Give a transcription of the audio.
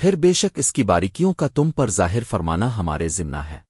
پھر بے شک اس کی باریکیوں کا تم پر ظاہر فرمانا ہمارے ذمہ ہے۔